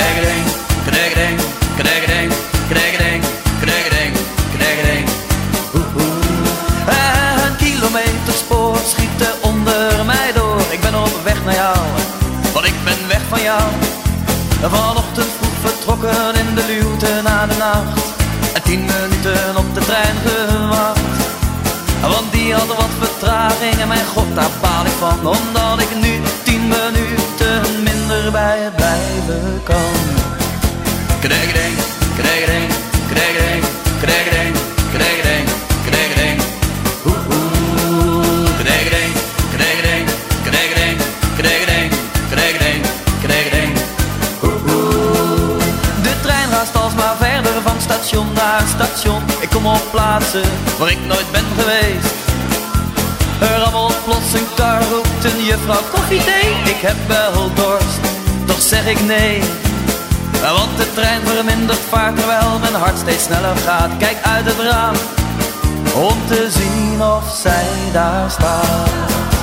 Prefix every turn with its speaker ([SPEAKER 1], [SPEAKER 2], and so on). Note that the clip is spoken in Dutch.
[SPEAKER 1] Kregeding, kregeding, kregeding, kregeding, kregeding. Oeh, oeh. Een kilometer spoor schieten onder mij door. Ik ben op weg naar jou, want ik ben weg van jou. Vanochtend vroeg vertrokken in de luwte na de nacht. En tien minuten op de trein gewacht. Want die hadden wat vertraging en mijn god daar baal ik van Omdat ik nu blijven kan Kregeding, kregeding, kregeding, kregeding, kregeding, kregeding Oeh, oeh, kregeding, kregeding, kregeding, kregeding, kregeding, kregeding Oeh, oeh De trein raast alsmaar verder van station naar station Ik kom op plaatsen waar ik nooit ben geweest Er rammelt plots een kar, roept een juffrouw koffie thee Ik heb wel dorst, zeg ik nee. Want de trein vermindert vaart terwijl mijn hart steeds sneller gaat. Kijk uit het raam, om te zien of zij daar staat